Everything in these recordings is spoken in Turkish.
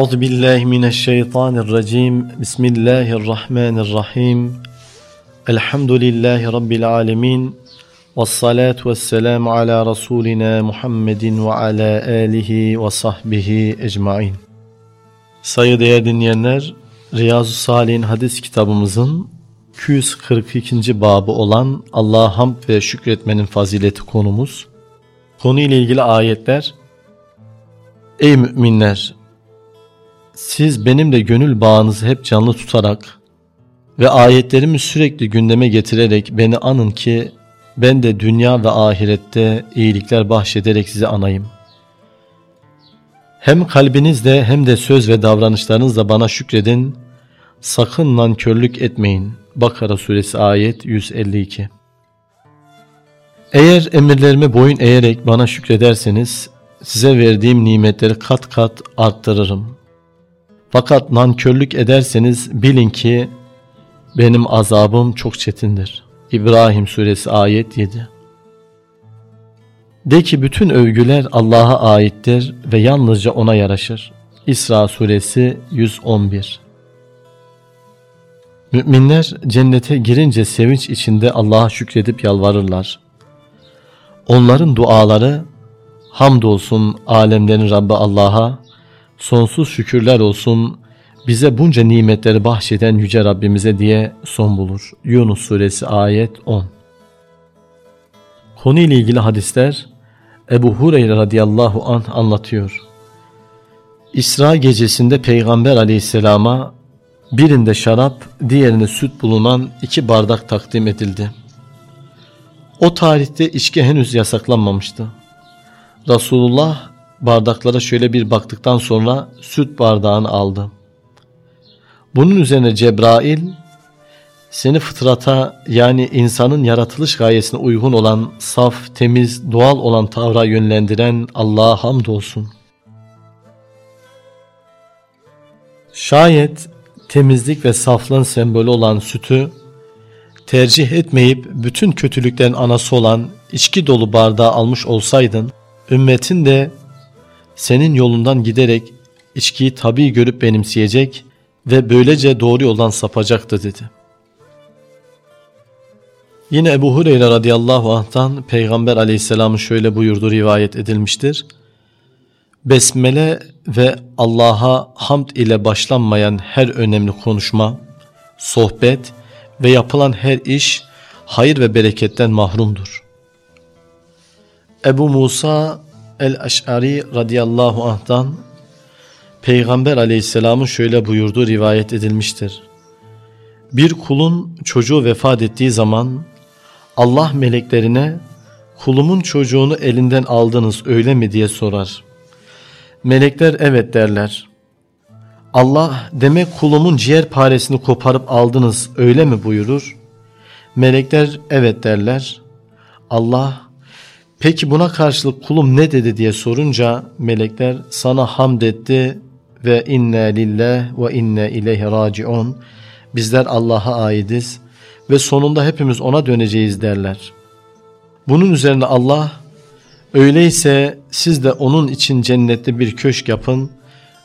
Euzu billahi mineşşeytanirracim. Bismillahirrahmanirrahim. Elhamdülillahi rabbil alamin. Ves salatu vesselam ala rasulina Muhammedin ve ala alihi ve sahbihi ecmaîn. Sayıdeğer dinleyenler, Riyazu Salih'in hadis kitabımızın 242. babı olan Allah'a hamd ve şükretmenin fazileti konumuz. Konu ile ilgili ayetler Ey müminler! Siz benimle gönül bağınızı hep canlı tutarak ve ayetlerimi sürekli gündeme getirerek beni anın ki ben de dünya ve ahirette iyilikler bahşederek size anayım. Hem kalbinizle hem de söz ve davranışlarınızla bana şükredin, sakın nankörlük etmeyin. Bakara suresi ayet 152 Eğer emirlerime boyun eğerek bana şükrederseniz, size verdiğim nimetleri kat kat arttırırım. Fakat nankörlük ederseniz bilin ki benim azabım çok çetindir. İbrahim suresi ayet 7 De ki bütün övgüler Allah'a aittir ve yalnızca ona yaraşır. İsra suresi 111 Müminler cennete girince sevinç içinde Allah'a şükredip yalvarırlar. Onların duaları hamdolsun alemlerin Rabbi Allah'a, sonsuz şükürler olsun bize bunca nimetleri bahşeden Yüce Rabbimize diye son bulur. Yunus Suresi ayet 10 Konu ile ilgili hadisler Ebu Hureyre radıyallahu anh anlatıyor. İsra gecesinde Peygamber aleyhisselama birinde şarap, diğerinde süt bulunan iki bardak takdim edildi. O tarihte içki henüz yasaklanmamıştı. Resulullah bardaklara şöyle bir baktıktan sonra süt bardağını aldı. Bunun üzerine Cebrail seni fıtrata yani insanın yaratılış gayesine uygun olan saf, temiz, doğal olan tavra yönlendiren Allah'a hamdolsun. Şayet temizlik ve saflığın sembolü olan sütü tercih etmeyip bütün kötülüklerin anası olan içki dolu bardağı almış olsaydın, ümmetin de senin yolundan giderek içkiyi tabi görüp benimseyecek ve böylece doğru yoldan sapacaktı dedi. Yine Ebu Hureyre radıyallahu anh'tan Peygamber aleyhisselamın şöyle buyurduğu rivayet edilmiştir. Besmele ve Allah'a hamd ile başlanmayan her önemli konuşma, sohbet ve yapılan her iş hayır ve bereketten mahrumdur. Ebu Musa el-Eş'ari radıyallahu anh'tan Peygamber aleyhisselamın şöyle buyurduğu rivayet edilmiştir. Bir kulun çocuğu vefat ettiği zaman Allah meleklerine kulumun çocuğunu elinden aldınız öyle mi diye sorar. Melekler evet derler. Allah demek kulumun ciğer paresini koparıp aldınız öyle mi buyurur? Melekler evet derler. Allah peki buna karşılık kulum ne dedi diye sorunca melekler sana hamd etti ve inna lillah ve inna ileyhi raciun. Bizler Allah'a aidiz ve sonunda hepimiz ona döneceğiz derler. Bunun üzerine Allah öyleyse siz de onun için cennette bir köşk yapın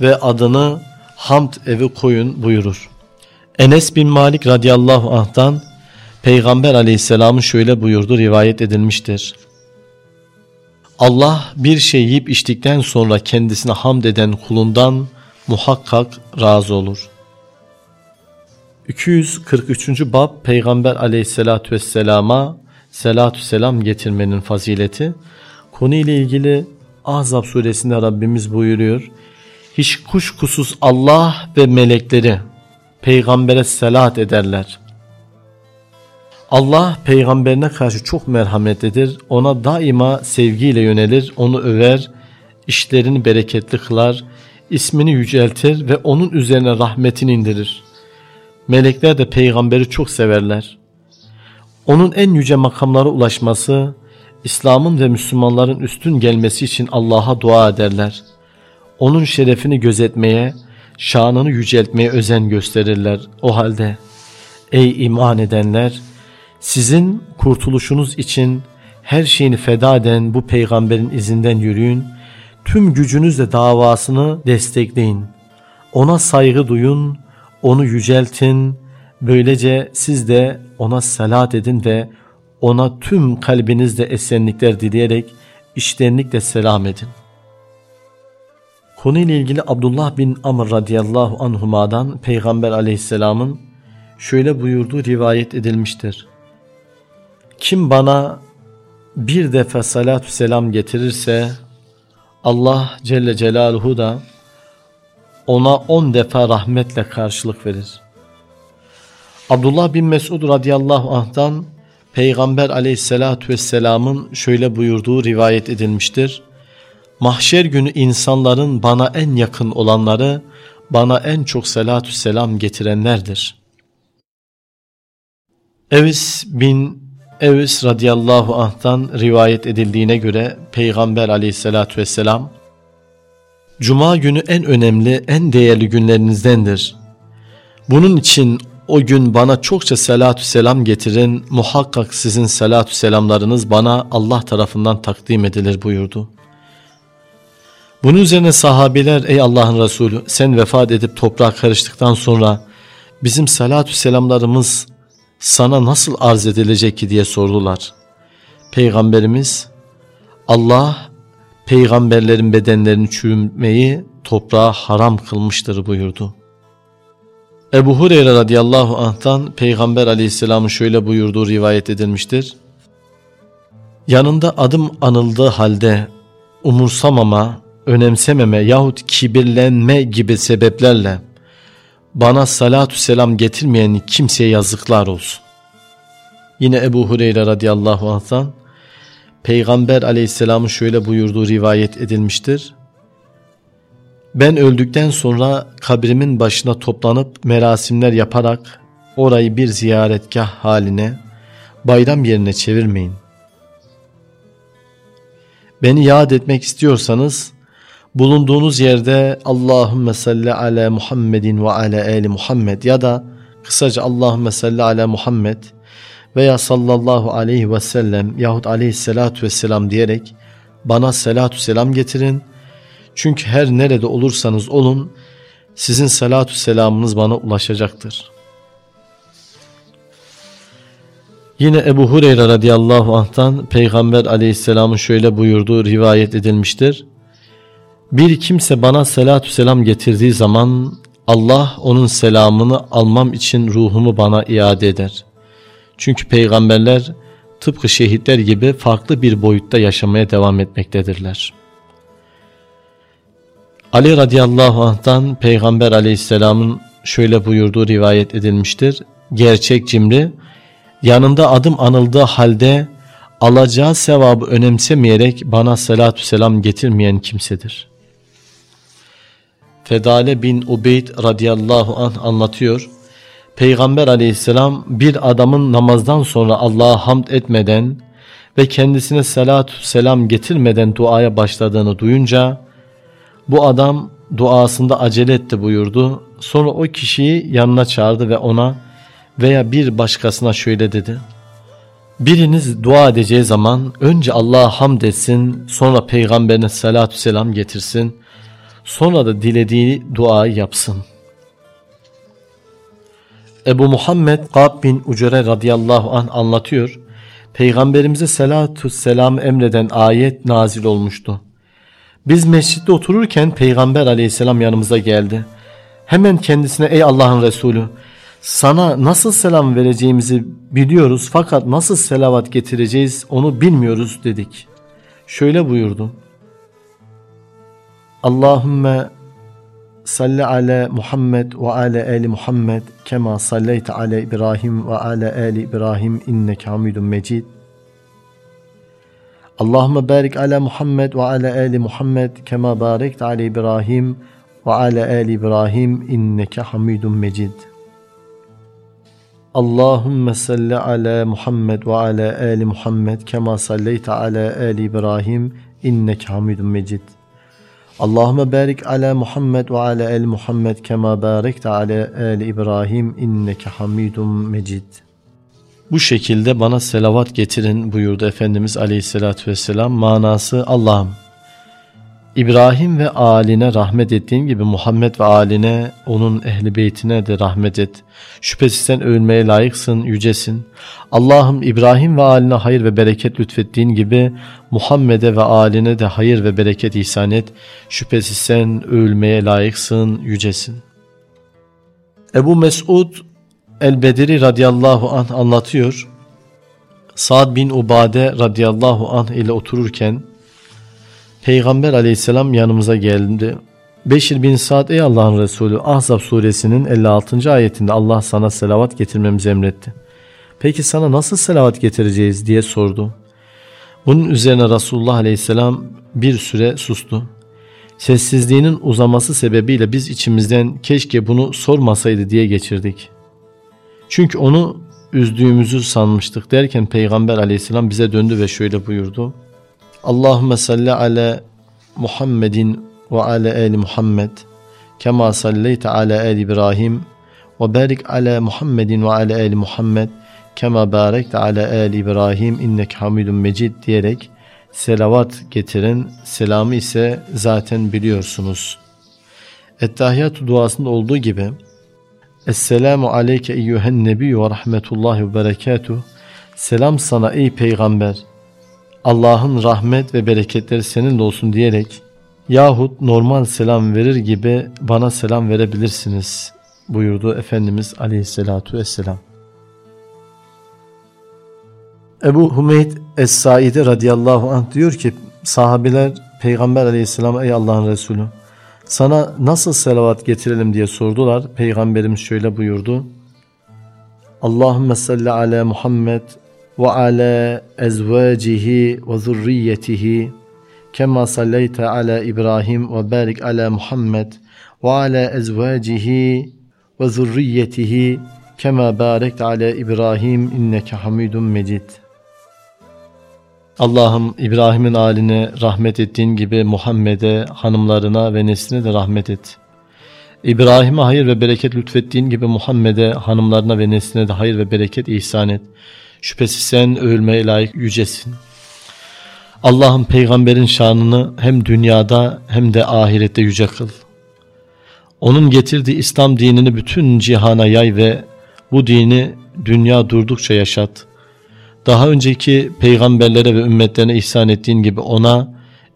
ve adını hamd evi koyun buyurur. Enes bin Malik radıyallahu anh'tan Peygamber aleyhisselamın şöyle buyurdu rivayet edilmiştir. Allah bir şey yiyip içtikten sonra kendisine hamd eden kulundan muhakkak razı olur. 243. Bab Peygamber aleyhissalatü vesselama selatü selam getirmenin fazileti. Konu ile ilgili Ahzab suresinde Rabbimiz buyuruyor. Hiç kuşkusuz Allah ve melekleri peygambere selat ederler. Allah peygamberine karşı çok merhametlidir. Ona daima sevgiyle yönelir, onu över, işlerini bereketli kılar, ismini yüceltir ve onun üzerine rahmetini indirir. Melekler de peygamberi çok severler. Onun en yüce makamlara ulaşması, İslam'ın ve Müslümanların üstün gelmesi için Allah'a dua ederler. Onun şerefini gözetmeye, şanını yüceltmeye özen gösterirler. O halde ey iman edenler, sizin kurtuluşunuz için her şeyini feda eden bu peygamberin izinden yürüyün tüm gücünüzle davasını destekleyin. Ona saygı duyun, onu yüceltin, böylece siz de ona salat edin ve ona tüm kalbinizde esenlikler dileyerek iştenlikle selam edin. Konuyla ilgili Abdullah bin Amr radıyallahu anhuma'dan Peygamber aleyhisselamın şöyle buyurduğu rivayet edilmiştir. Kim bana bir defa salatü selam getirirse Allah Celle Celaluhu da ona on defa rahmetle karşılık verir. Abdullah bin Mesud radıyallahu anh'tan Peygamber aleyhissalatü vesselamın şöyle buyurduğu rivayet edilmiştir. Mahşer günü insanların bana en yakın olanları bana en çok salatü selam getirenlerdir. Evis bin Evis radıyallahu anh'tan rivayet edildiğine göre Peygamber aleyhissalatü vesselam Cuma günü en önemli, en değerli günlerinizdendir. Bunun için o gün bana çokça salatü selam getirin, muhakkak sizin salatü selamlarınız bana Allah tarafından takdim edilir buyurdu. Bunun üzerine sahabiler ey Allah'ın Resulü sen vefat edip toprağa karıştıktan sonra bizim salatü selamlarımız sana nasıl arz edilecek ki diye sordular. Peygamberimiz Allah peygamberlerin bedenlerini çürümeyi toprağa haram kılmıştır buyurdu. Ebu Hureyre radıyallahu anh'tan Peygamber aleyhisselamın şöyle buyurduğu rivayet edilmiştir. Yanında adım anıldığı halde umursamama, önemsememe yahut kibirlenme gibi sebeplerle bana salatü selam getirmeyen kimseye yazıklar olsun. Yine Ebu Hureyre radıyallahu anh'tan Peygamber aleyhisselamın şöyle buyurduğu rivayet edilmiştir. Ben öldükten sonra kabrimin başına toplanıp merasimler yaparak orayı bir ziyaretgah haline, bayram yerine çevirmeyin. Beni yad etmek istiyorsanız bulunduğunuz yerde Allahümme salli ala Muhammedin ve ala ali Muhammed ya da kısaca Allahümme salli ala Muhammed veya sallallahu aleyhi ve sellem yahut aleyhissalatu vesselam diyerek bana salatu selam getirin. Çünkü her nerede olursanız olun sizin salatu selamınız bana ulaşacaktır. Yine Ebu Hureyre radıyallahu anh'tan Peygamber aleyhisselamın şöyle buyurduğu rivayet edilmiştir. Bir kimse bana salatü selam getirdiği zaman Allah onun selamını almam için ruhumu bana iade eder. Çünkü peygamberler tıpkı şehitler gibi farklı bir boyutta yaşamaya devam etmektedirler. Ali radıyallahu anh'tan Peygamber aleyhisselamın şöyle buyurduğu rivayet edilmiştir. Gerçek cimri yanında adım anıldığı halde alacağı sevabı önemsemeyerek bana salatü selam getirmeyen kimsedir. Fedale bin Ubeyd radıyallahu anh anlatıyor. Peygamber aleyhisselam bir adamın namazdan sonra Allah'a hamd etmeden ve kendisine salatü selam getirmeden duaya başladığını duyunca bu adam duasında acele etti buyurdu. Sonra o kişiyi yanına çağırdı ve ona veya bir başkasına şöyle dedi. Biriniz dua edeceği zaman önce Allah'a hamd etsin, sonra peygamberine salatü selam getirsin, sonra da dilediği duayı yapsın. Ebu Muhammed Kab bin Ucere radıyallahu anh anlatıyor. Peygamberimize salatü selam emreden ayet nazil olmuştu. Biz mescitte otururken Peygamber aleyhisselam yanımıza geldi. Hemen kendisine ey Allah'ın Resulü sana nasıl selam vereceğimizi biliyoruz fakat nasıl selavat getireceğiz onu bilmiyoruz dedik. Şöyle buyurdu. Allahümme salli ala Muhammed ve ala ali Muhammed kema salleyte ala İbrahim ve ala ali İbrahim inneke hamidun mecid. Allahümme barik ala Muhammed ve ala ali Muhammed kema barekte ala İbrahim ve ala ali İbrahim inneke hamidun mecid. Allahümme salli ala Muhammed ve ala ali Muhammed kema salleyte ala ali İbrahim inneke hamidun mecid. Allahümme barik ala Muhammed ve ala ali Muhammed kema barekte ala ali İbrahim inneke hamidun mecid. Bu şekilde bana selavat getirin buyurdu Efendimiz Aleyhisselatü Vesselam. Manası Allah'ım İbrahim ve aline rahmet ettiğin gibi Muhammed ve aline, onun ehli beytine de rahmet et. Şüphesiz sen övülmeye layıksın, yücesin. Allah'ım İbrahim ve aline hayır ve bereket lütfettiğin gibi Muhammed'e ve aline de hayır ve bereket ihsan et. Şüphesiz sen övülmeye layıksın, yücesin. Ebu Mesud el-Bedri radıyallahu anh anlatıyor. Sa'd bin Ubade radıyallahu anh ile otururken Peygamber aleyhisselam yanımıza geldi. Beşir bin Sa'd ey Allah'ın Resulü Ahzab suresinin 56. ayetinde Allah sana selavat getirmemizi emretti. Peki sana nasıl selavat getireceğiz diye sordu. Bunun üzerine Resulullah aleyhisselam bir süre sustu. Sessizliğinin uzaması sebebiyle biz içimizden keşke bunu sormasaydı diye geçirdik. Çünkü onu üzdüğümüzü sanmıştık derken Peygamber aleyhisselam bize döndü ve şöyle buyurdu. Allahümme salli ala Muhammedin ve ala ali Muhammed kema salleyte ala ali İbrahim ve barik ala Muhammedin ve ala ali Muhammed kema barekte ala ali İbrahim innek hamidun mecid diyerek selavat getirin. Selamı ise zaten biliyorsunuz. Ettehiyatü duasında olduğu gibi Esselamu aleyke eyyühen nebiyyü ve rahmetullahi ve berekatuhu Selam sana ey peygamber Allah'ın rahmet ve bereketleri seninle olsun diyerek yahut normal selam verir gibi bana selam verebilirsiniz buyurdu Efendimiz aleyhissalatu vesselam. Ebu Hümeyd Es-Said'e radıyallahu anh diyor ki sahabiler Peygamber aleyhisselam ey Allah'ın Resulü sana nasıl selavat getirelim diye sordular. Peygamberimiz şöyle buyurdu. Allahümme salli ala Muhammed kema sallaita ala İbrahim ve barik ala Muhammed ve ala ezvacihi ve zurriyetihi kema barekte ala İbrahim inneke hamidun mecid. Allah'ım İbrahim'in haline rahmet ettiğin gibi Muhammed'e, hanımlarına ve nesline de rahmet et. İbrahim'e hayır ve bereket lütfettiğin gibi Muhammed'e, hanımlarına ve nesline de hayır ve bereket ihsan et. Şüphesiz sen övülmeye layık yücesin. Allah'ın peygamberin şanını hem dünyada hem de ahirette yüce kıl. Onun getirdiği İslam dinini bütün cihana yay ve bu dini dünya durdukça yaşat. Daha önceki peygamberlere ve ümmetlerine ihsan ettiğin gibi ona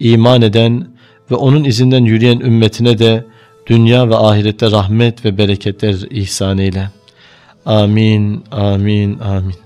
iman eden ve onun izinden yürüyen ümmetine de dünya ve ahirette rahmet ve bereketler ihsan eyle. Amin, amin, amin.